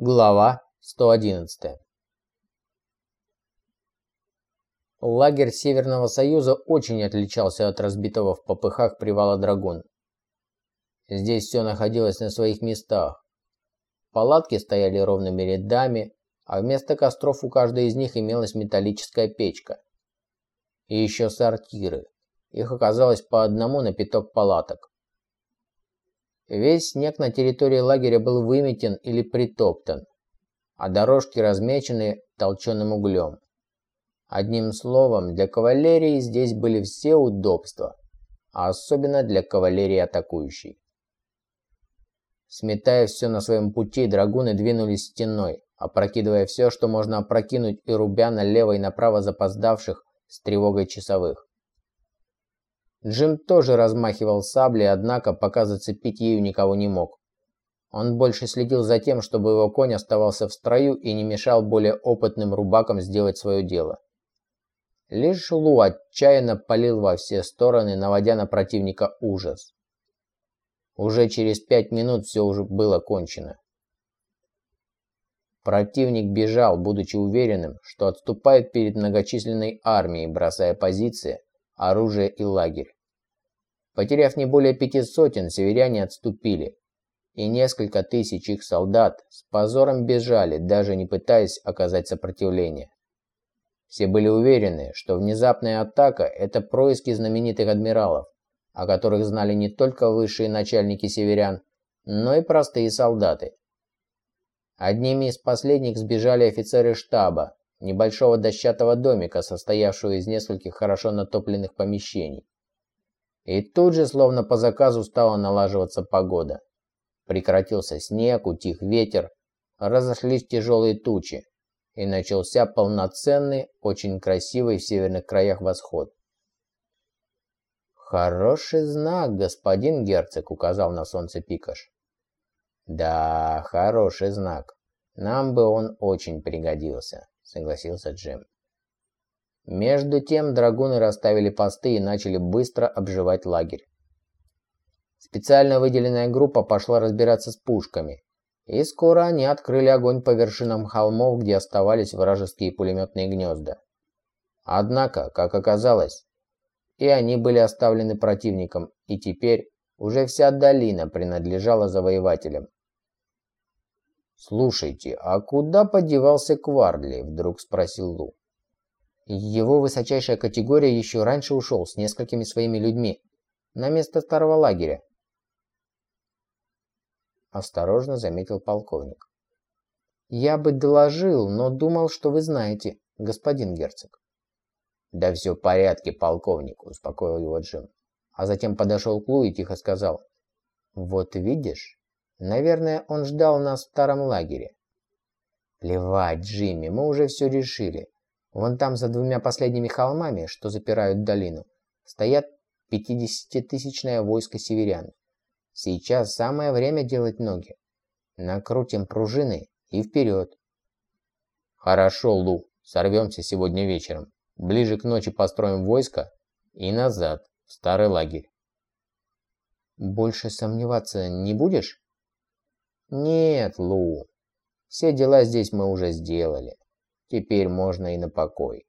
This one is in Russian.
Глава 111 Лагерь Северного Союза очень отличался от разбитого в попыхах привала Драгун. Здесь все находилось на своих местах. Палатки стояли ровными рядами, а вместо костров у каждой из них имелась металлическая печка. И еще сортиры. Их оказалось по одному на пяток палаток. Весь снег на территории лагеря был выметен или притоптан, а дорожки размечены толченым углем. Одним словом, для кавалерии здесь были все удобства, а особенно для кавалерии атакующей. Сметая все на своем пути, драгуны двинулись стеной, опрокидывая все, что можно опрокинуть, и рубя налево и направо запоздавших с тревогой часовых. Джим тоже размахивал саблей, однако пока зацепить ею никого не мог. Он больше следил за тем, чтобы его конь оставался в строю и не мешал более опытным рубакам сделать свое дело. Лишь Лу отчаянно палил во все стороны, наводя на противника ужас. Уже через пять минут все уже было кончено. Противник бежал, будучи уверенным, что отступает перед многочисленной армией, бросая позиции, оружие и лагерь. Потеряв не более пяти сотен, северяне отступили, и несколько тысяч их солдат с позором бежали, даже не пытаясь оказать сопротивление. Все были уверены, что внезапная атака – это происки знаменитых адмиралов, о которых знали не только высшие начальники северян, но и простые солдаты. Одними из последних сбежали офицеры штаба, небольшого дощатого домика, состоявшего из нескольких хорошо натопленных помещений. И тут же, словно по заказу, стала налаживаться погода. Прекратился снег, утих ветер, разошлись тяжелые тучи, и начался полноценный, очень красивый в северных краях восход. «Хороший знак, господин герцог», — указал на солнце Пикаш. «Да, хороший знак. Нам бы он очень пригодился» согласился Джим. Между тем драгуны расставили посты и начали быстро обживать лагерь. Специально выделенная группа пошла разбираться с пушками, и скоро они открыли огонь по вершинам холмов, где оставались вражеские пулеметные гнезда. Однако, как оказалось, и они были оставлены противником, и теперь уже вся долина принадлежала завоевателям. «Слушайте, а куда подевался Квардли?» – вдруг спросил Лу. Его высочайшая категория еще раньше ушел с несколькими своими людьми на место старого лагеря. Осторожно заметил полковник. «Я бы доложил, но думал, что вы знаете, господин герцог». «Да все в порядке, полковник», – успокоил его Джим. А затем подошел к Лу и тихо сказал. «Вот видишь, Наверное, он ждал нас в старом лагере. Плевать, Джимми, мы уже все решили. Вон там за двумя последними холмами, что запирают долину, стоят пятидесятитысячное войско северян. Сейчас самое время делать ноги. Накрутим пружины и вперед. Хорошо, Лу, сорвемся сегодня вечером. Ближе к ночи построим войско и назад, в старый лагерь. Больше сомневаться не будешь? «Нет, Лу, все дела здесь мы уже сделали. Теперь можно и на покой».